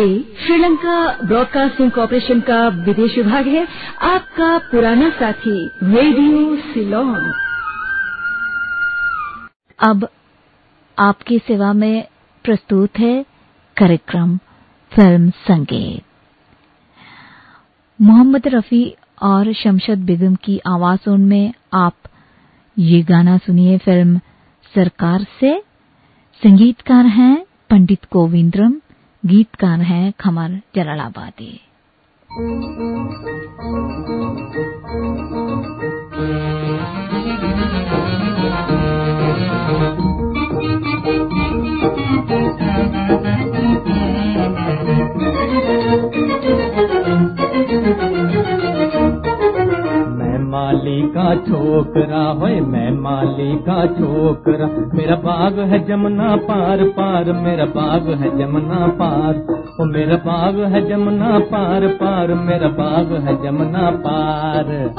ये Sri Lanka broadcasting corporation का विदेश विभाग है। आपका पुराना साथी, रेडियो सिलोन। अब आपकी सेवा में प्रस्तुत है कार्यक्रम फ़िल्म संगीत। मोहम्मद रफी और शमशद बेगम की आवाजों में आप ये गाना सुनिए फ़िल्म सरकार से। संगीतकार हैं पंडित गोविंद्रम। गीतकार हैं खमर जलालाबादी। का छोकरा होए, मैं माली का छोकरा। मेरा बाग है जमुना पार पार मेरा बाग है जमुना पार। ओ, मेरा बाग है जमुना पार पार मेरा बाग है जमुना पार।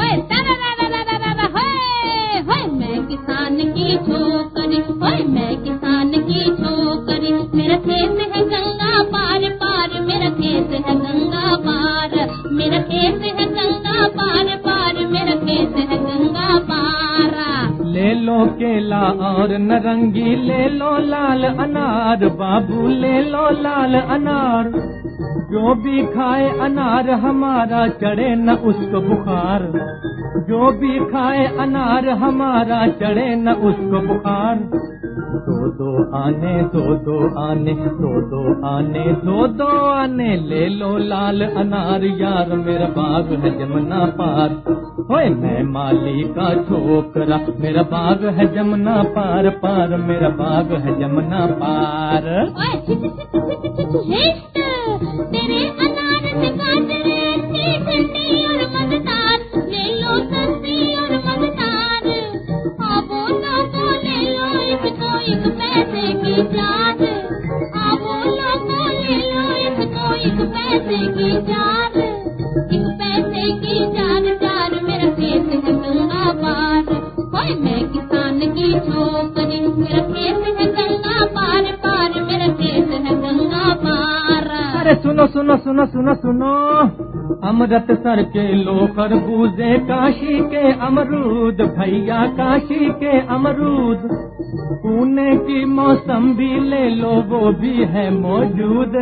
मैं किसान की छोकरी ओए मैं किसान की छोकरी। मेरा खेत है गंगा पार पार मेरा खेत है गंगा पार। मेरा खेत है ले केला और नरंगी ले लो लाल अनार बाबू ले लो लाल अनार। जो भी खाए अनार हमारा चढ़े न उसको बुखार जो भी खाए अनार हमारा चढ़े न उसको बुखार दो दो आने दो दो आने दो दो आने दो दो आने ले लो लाल अनार यार मेरा बाग है जमुना पार होए मैं माली का छोकरा मेरा बाग है जमुना पार पार मेरा बाग है जमुना पार एक पैसे की चाट सुनो सुनो सुनो सुनो सुनो। अमृत सर के लो खरबूजे काशी के अमरूद, भैया काशी के अमरूद। पुणे की मौसम भी ले लो, वो भी है मौजूद।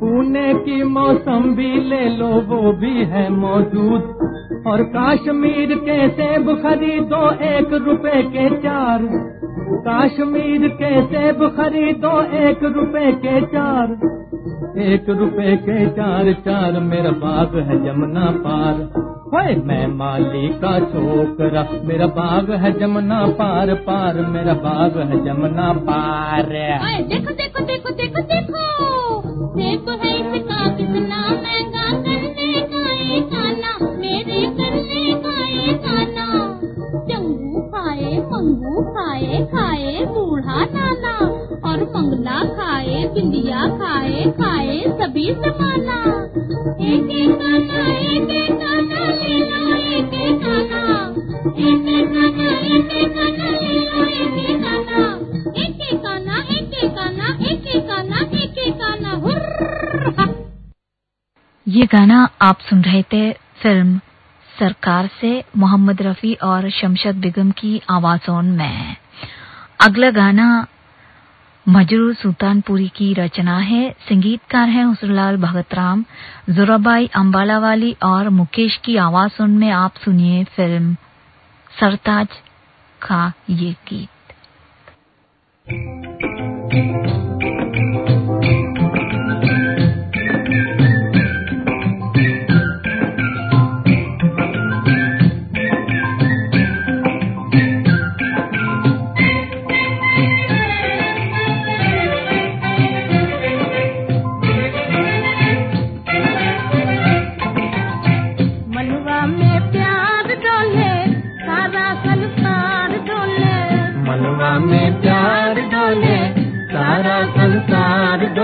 पुणे की मौसम भी ले लो, वो भी है मौजूद। और कश्मीर के सेब खरीदो एक रुपए के चार। कश्मीर के सेब खरीदो एक रुपए के चार। एक रुपए के चार चार मेरा बाग है जमुना पार। होए मैं माली का छोकरा, मेरा बाग है जमुना पार पार मेरा बाग है जमुना पार। ओए, देखो देखो देखो देखो देखो। सेब है इसका कितना महँगा करने का ये खाना, मेरे करने का ये खाना। चंगू खाए, मंगू खाए खाए बूढ़ा नाना। मंगला खाए बिंदिया खाए खाए सभी समाना। एक एक खाना एक एक खाना, ले लो एक एक खाना। एक एक खाना एक एक खाना, ले लो एक एक खाना। एक एक खाना एक एक खाना एक एक खाना एक एक खाना ये गाना आप सुन रहे थे फ़िल्म सरकार से मोहम्मद रफी और शमशद बेगम की आवाजों में। अगला गाना मजरू सुल्तानपुरी की रचना है, संगीतकार हैं हुसरलाल भगतराम, जोराबाई अम्बालावाली और मुकेश की आवाज़ सुन में आप सुनिए फ़िल्म सरताज का ये गीत।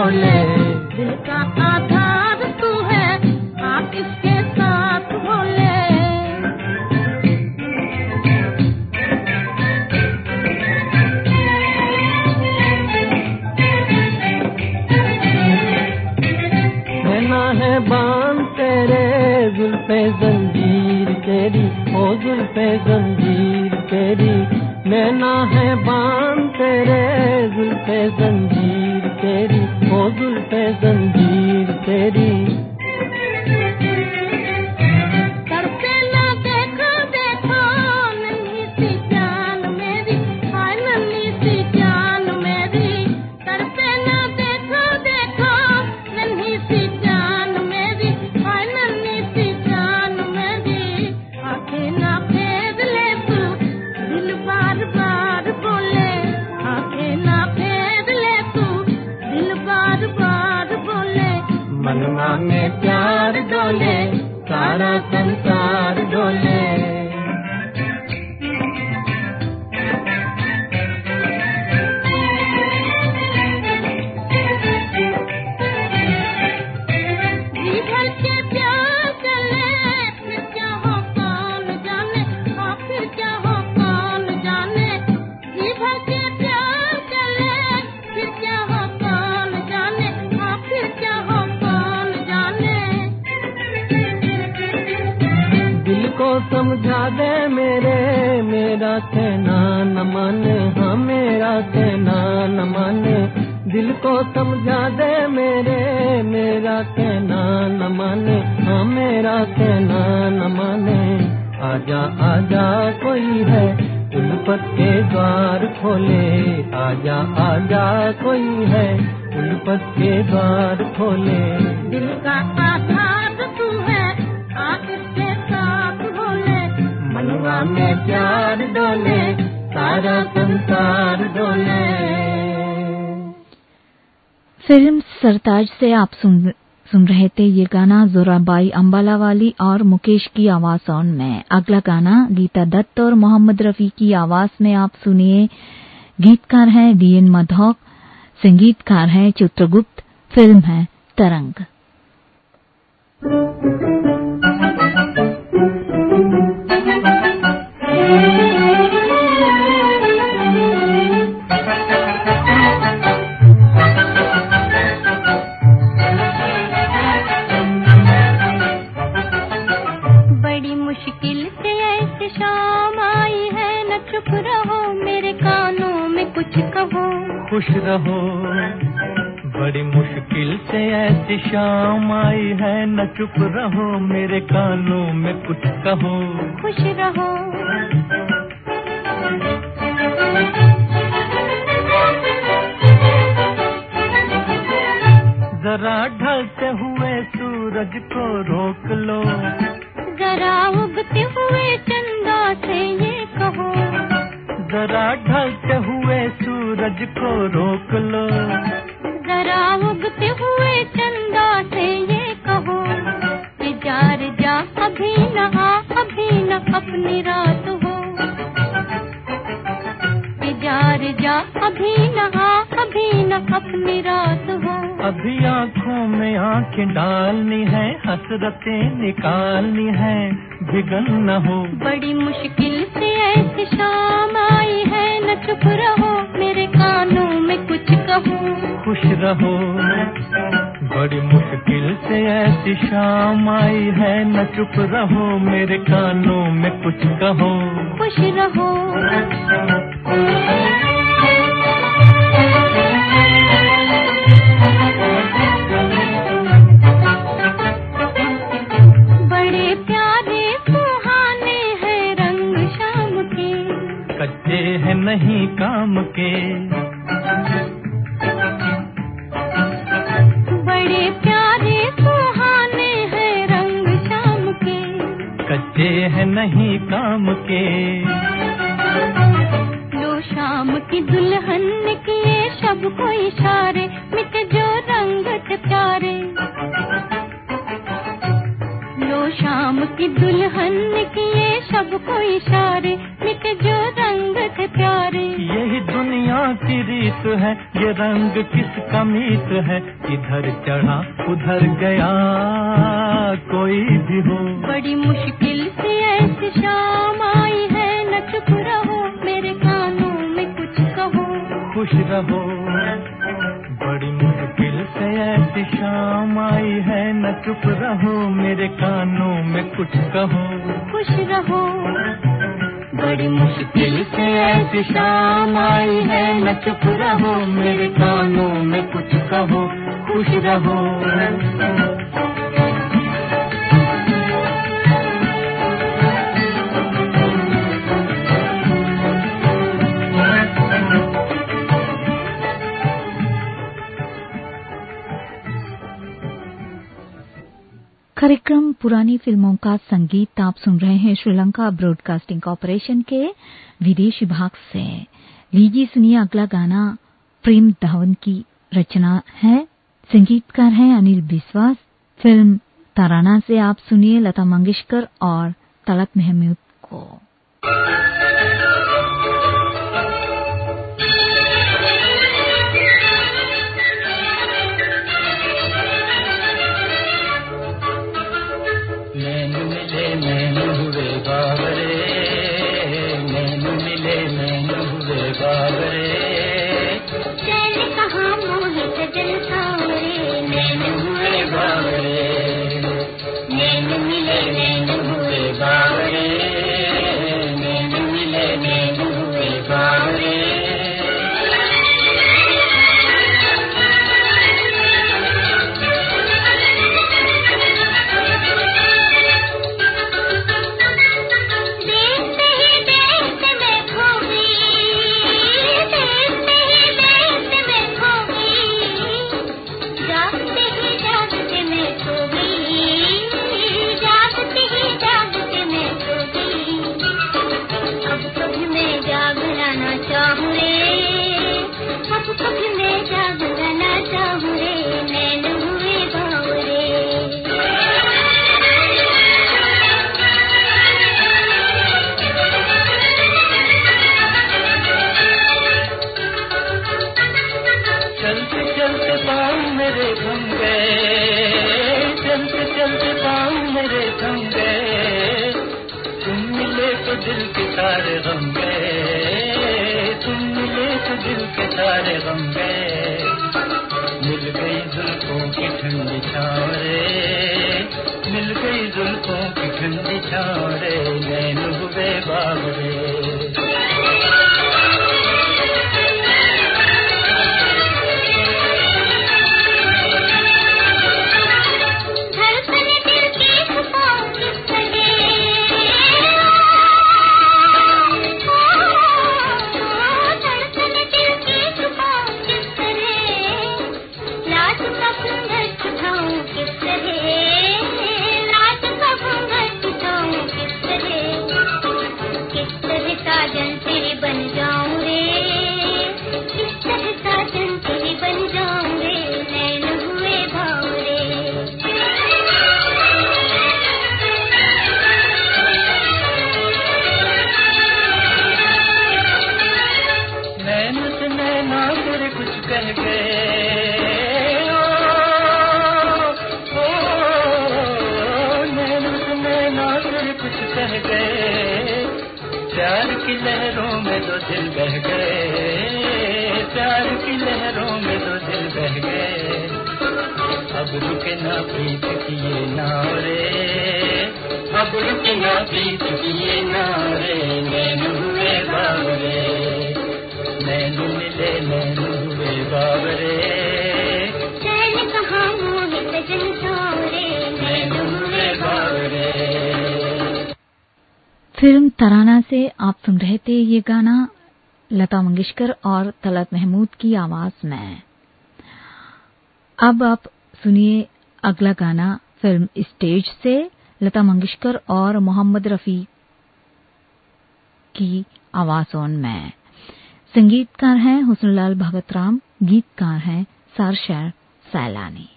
संसार डोले डोले सारा संसार डोले फ़िल्म सरताज से आप सुन सुन रहे थे ये गाना जोराबाई अम्बाला वाली और मुकेश की आवाज़ ऑन में। अगला गाना गीता दत्त और मोहम्मद रफी की आवाज़ में आप सुनिए। गीतकार हैं डीएन मधोक संगीतकार हैं चित्रगुप्त फ़िल्म है तरंग। बड़ी खुश रहो। बड़ी मुश्किल से ऐसी शाम आई है न चुप रहो मेरे कानों में कुछ कहो। खुश रहो। जरा ढलते हुए सूरज को रोक लो। जरा उगते हुए चंदा से ये कहो। जरा ढलते सूरज को रोक लो। जरा उगते हुए चंदा से ये कहो कि जार जा अभी न आ अभी न अपनी रात हो। कि जार जा अभी न आ अभी न अपनी रात हो। अभी आँखों में आँखें डालनी है हसरतें निकालनी है भिगन न हो। बड़ी मुश्किल से ऐसी शाम आई है चुप रहो मेरे कानों में कुछ कहो। खुश रहो बड़ी मुश्किल से ऐसी शाम आई है। न चुप रहो मेरे कानों में कुछ कहो। खुश रहो। नहीं काम के। बड़े प्यारे सुहाने हैं रंग शाम के। कच्चे हैं नहीं काम के। लो शाम की दुल्हन किए शब को इशारे मिट जो रंग प्यारे। लो शाम की दुल्हन किए शब को इशारे रंग प्यारे। यही दुनिया की रीत है ये रंग किसका मीत है? इधर चढ़ा उधर गया कोई भी हो। बड़ी मुश्किल से ऐसी शाम आई है न चुप रहो मेरे कानों में कुछ कहो। खुश रहो। बड़ी मुश्किल से ऐसी शाम आई है न चुप रहो मेरे कानों में कुछ कहो। खुश रहो। बड़ी मुश्किल से ऐसी शाम आई है। न चुप रहो मेरे कानों में कुछ कहो, खुश रहो। कार्यक्रम पुरानी फ़िल्मों का संगीत आप सुन रहे हैं श्रीलंका ब्रॉडकास्टिंग कॉरपोरेशन के विदेश विभाग से। लीजिए सुनिए अगला गाना, प्रेम धवन की रचना है। संगीतकार हैं अनिल विश्वास फ़िल्म ताराना से आप सुनिए लता मंगेशकर और तलत महमूद को। नैन हुए बाबरे नैन मिले नैन हुए बाबरे चैन कहाँ मोहित जन सावरे नैन हुए बाबरे फ़िल्म तराना से आप सुन रहे थे ये गाना लता मंगेशकर और तलत महमूद की आवाज़ में। अब आप सुनिए अगला गाना फ़िल्म स्टेज से। लता मंगेशकर और मोहम्मद रफी की आवाजों में। संगीतकार हैं हुसनलाल भगतराम, गीतकार हैं सारशर सैलानी।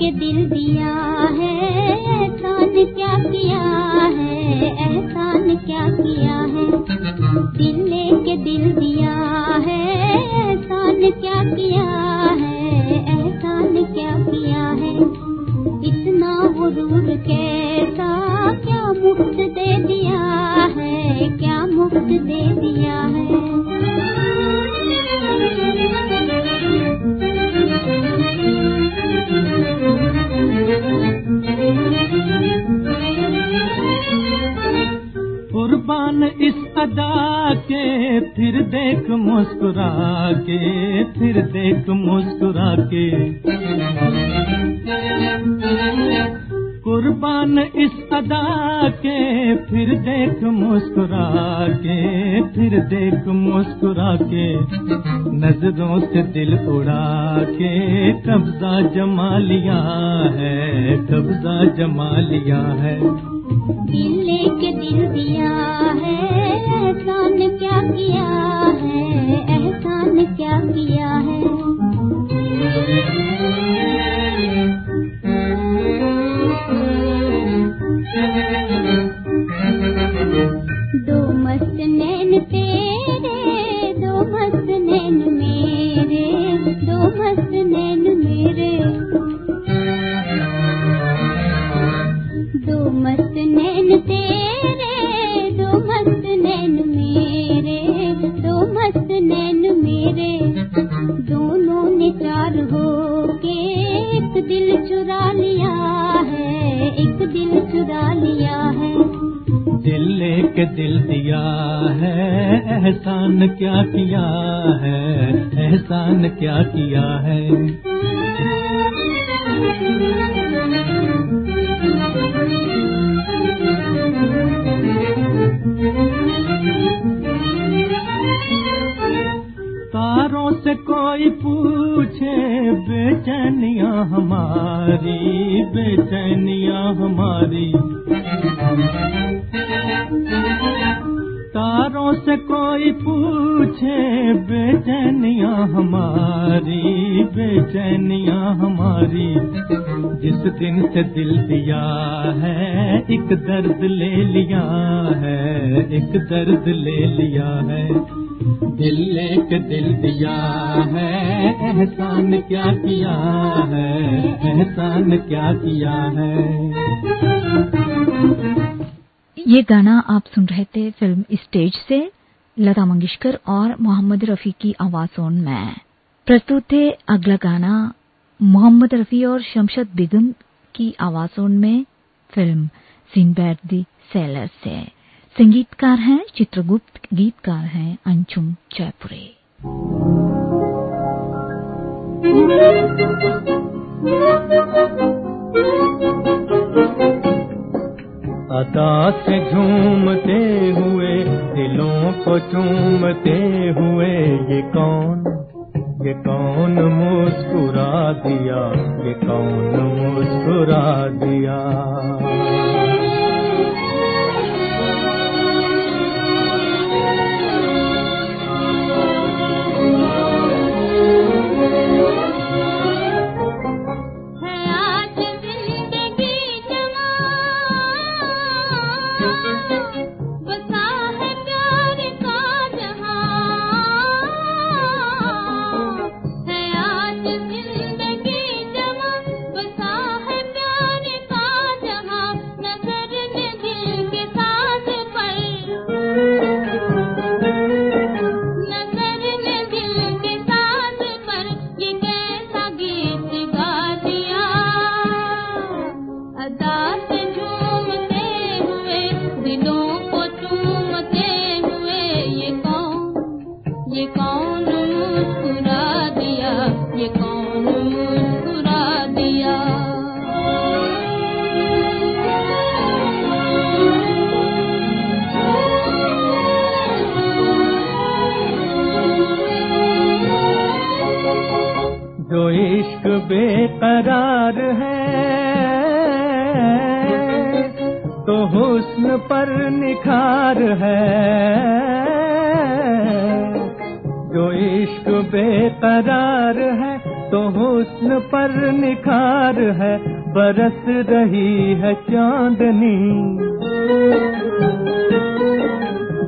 दिल दिल दिया है एहसान क्या किया है एहसान क्या किया है? दिल नज़रों से दिल उड़ा के कब्जा जमा लिया है, कब्जा जमा लिया है। दिल लेके दिल दिया है क्या किया? एहसान क्या किया है? एहसान क्या किया है? तारों से कोई पूछे, बेचैनिया हमारी बेचैनिया हमारी। दिन से दिल दिया है, एक दर्द ले लिया है, एक दर्द ले लिया है। दिल लेके दिल दिया है, एहसान क्या किया है, एहसान क्या किया है? ये गाना आप सुन रहे थे फ़िल्म स्टेज से, लता मंगेशकर और मोहम्मद रफी की आवाजों में। प्रस्तुत थे अगला गाना, मोहम्मद रफी और शमशद बेगम की आवाजों में फ़िल्म सिंबैड दी सेलर से संगीतकार हैं, चित्रगुप्त गीतकार हैं अंशुम जयपुरे। से झूमते हुए, दिलों को चूमते हुए, ये कौन ये कौन मुस्कुरा दिया? ये कौन मुस्कुरा दिया?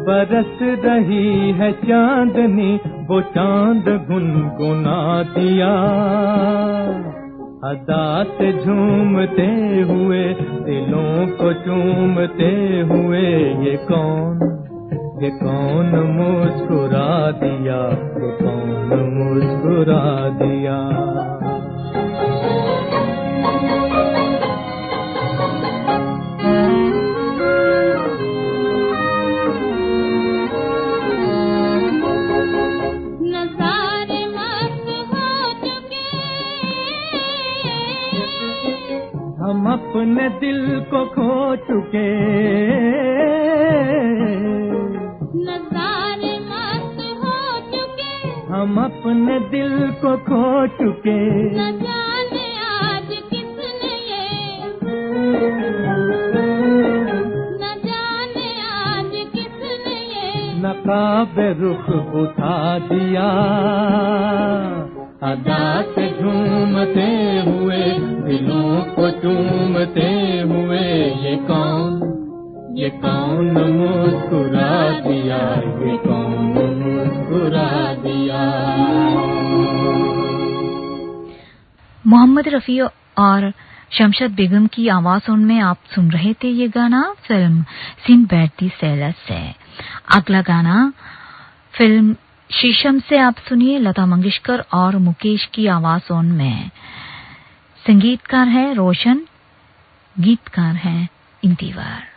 बरस रही है चांदनी, वो चाँद गुनगुना दिया। अदा से झूमते हुए, दिलों को चूमते हुए, ये कौन ये कौन मुस्कुरा दिया, ये कौन मुस्कुरा दिया? अपने दिल को खो चुके। नजारे मस्त हो चुके। हम अपने दिल को खो चुके। जाने आज किसने न जाने आज किसने नकाब रुख उठा दिया। अदा झूमते हुए, दिलों को चूमते हुए, ये कौन ये कौन मुस्कुरा दिया, ये कौन मुस्कुरा दिया? मोहम्मद रफी और शमशद बेगम की आवाजों में आप सुन रहे थे ये गाना, फ़िल्म सिन बैठती सैलस से। अगला गाना, फ़िल्म शीशम से आप सुनिए लता मंगेशकर और मुकेश की आवाजों में। संगीतकार है रोशन, गीतकार है इंतिवार।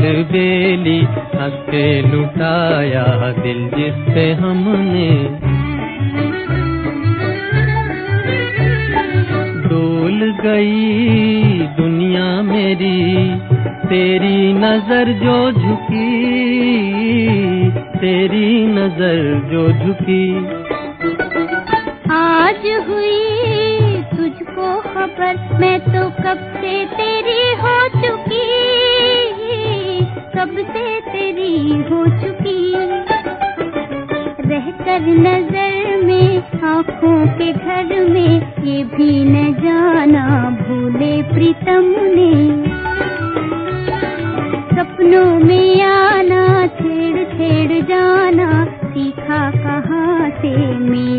नार हक लुटाया दिल जिससे हमने कहाँ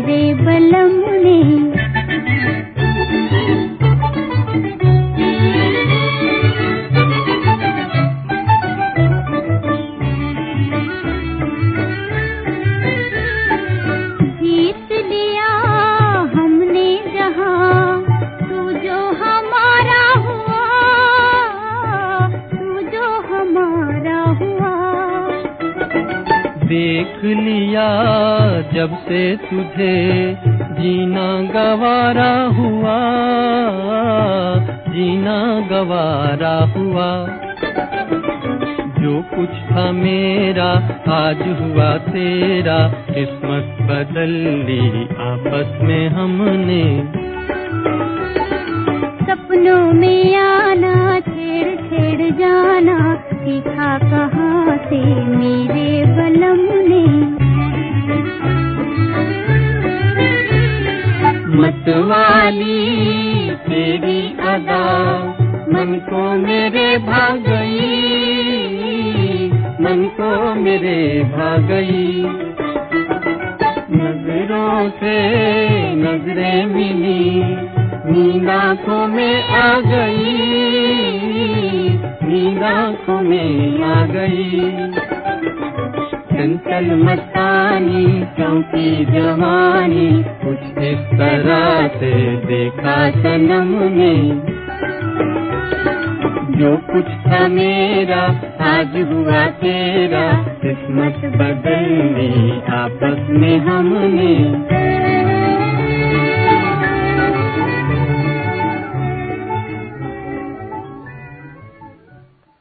ली आपस में हमने। सपनों में आना छेड़ छेड़ जाना सीखा कहाँ से मेरे बलम ने। मतवाली तेरी अदा मन को मेरे भाग गई मन को मेरे भाग गई आज हुआ तेरा किस्मत बदल ली आपस में हमने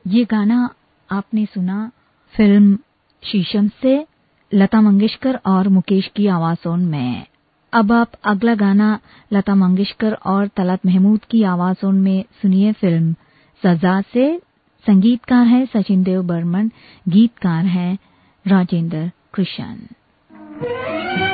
ये गाना आपने सुना फ़िल्म शीशम से, लता मंगेशकर और मुकेश की आवाजों में। अब आप अगला गाना लता मंगेशकर और तलत महमूद की आवाजों में सुनिए फ़िल्म सजा से संगीतकार हैं सचिन देव बर्मन गीतकार हैं राजेंद्र कृष्ण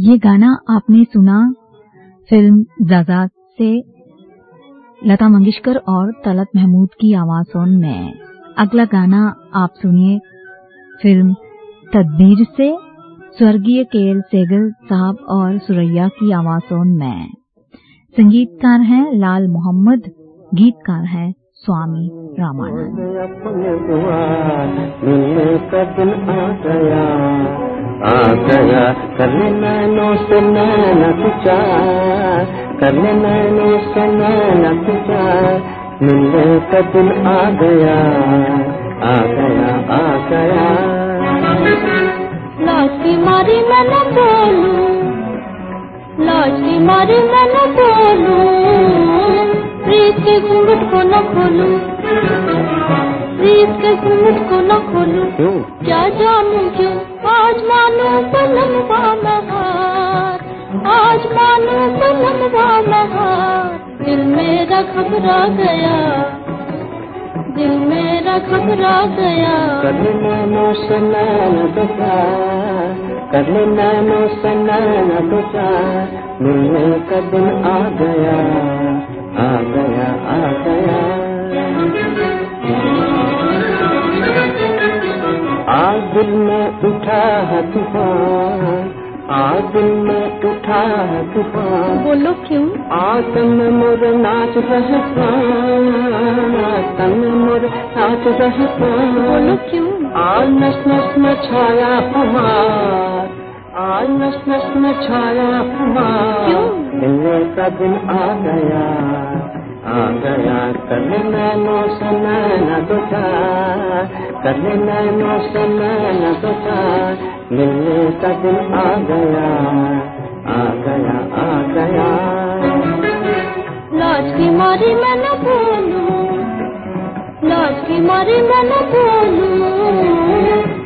ये गाना आपने सुना फ़िल्म जाजाद से लता मंगेशकर और तलत महमूद की आवाजों में। अगला गाना आप सुनिए फ़िल्म तदबीर से, स्वर्गीय के एल सेगल साहब और सुरैया की आवाजों में। संगीतकार हैं लाल मोहम्मद, गीतकार है स्वामी रामानंद। आ गया। आ गया कर ले नैनो से नैना तुझा कर ले नैनो से नैना तुझा मिलने का दिन आ गया। आ गया आ गया। मारी मैं न बोलूँ की मारी मैं न बोलूँ। प्रीत के घूंघट को न खोलूं। प्रीत के घूंघट को न खोलूं। क्यों? जानू क्यों? आज मानो पलम मैं हार आज मानो पलम मैं हार दिल मेरा घबरा गया। दिल मेरा घबरा गया। कर ले नैनो से नैना तुझा कर ले नैनो से नैना तुझा मिलने का दिन आ गया। आ गया आ गया आज दिल में उठा है तूफ़ान में उठा है बोलो क्यों आतम मोर नाच रहता तन मोर नाच रहता बोलो नस नस छाया हमार में छाया हमार क्यों? का दिन आ गया आ गया कल नैनो से नैना दुटा कल नैनो से नैना दुटा आ गया आ गया आ गया। लाज की मारी मैं न बोलूँ, लाज की मारी मैं बोलूँ,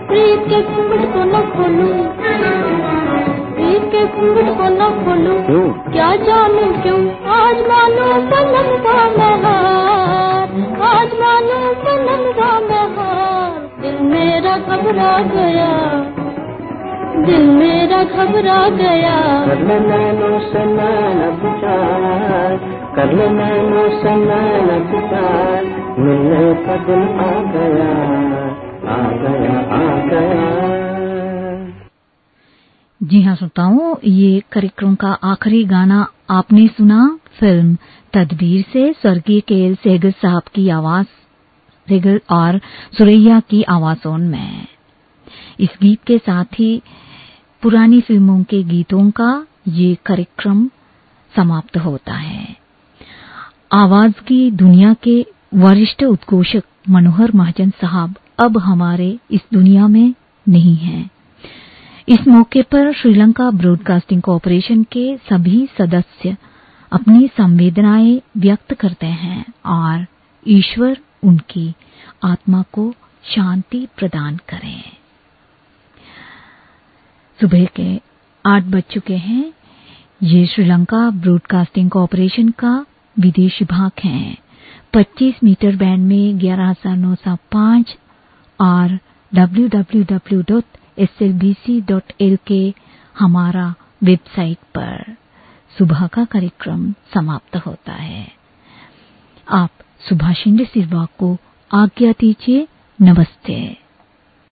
प्रीत के घूंघट को न खोलूं। घूंघट को न खोलूं। क्यों? जानू क्यों? आज मानो सनम का बहार आज मानो सनम का बहार दिल मेरा घबरा गया दिल मेरा घबरा गया। कर ले नैनो से नैना विचार कर ले नैनो से नैना विचार मिलने का दिन आ गया आ गया आ गया। जी हाँ श्रोताओं, ये कार्यक्रम का आखिरी गाना आपने सुना, फ़िल्म तदबीर से स्वर्गीय केएल सेगर साहब की आवाज़, सेगर और सुरैया की आवाजों में। इस गीत के साथ ही पुरानी फ़िल्मों के गीतों का ये कार्यक्रम समाप्त होता है। आवाज़ की दुनिया के वरिष्ठ उद्घोषक मनोहर महाजन साहब अब हमारे इस दुनिया में नहीं हैं। इस मौके पर श्रीलंका ब्रॉडकास्टिंग कॉरपोरेशन के सभी सदस्य अपनी संवेदनाएँ व्यक्त करते हैं और ईश्वर उनकी आत्मा को शांति प्रदान करें। सुबह के आठ बज चुके हैं। ये श्रीलंका ब्रॉडकास्टिंग कॉरपोरेशन का विदेश भाग है। 25 मीटर बैंड में 11905 और www.slbc.lk हमारा वेबसाइट पर। सुबह का कार्यक्रम समाप्त होता है। आप सुभाषिंद सिरवा को आज्ञा दीजिए। नमस्ते।